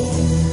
Lord.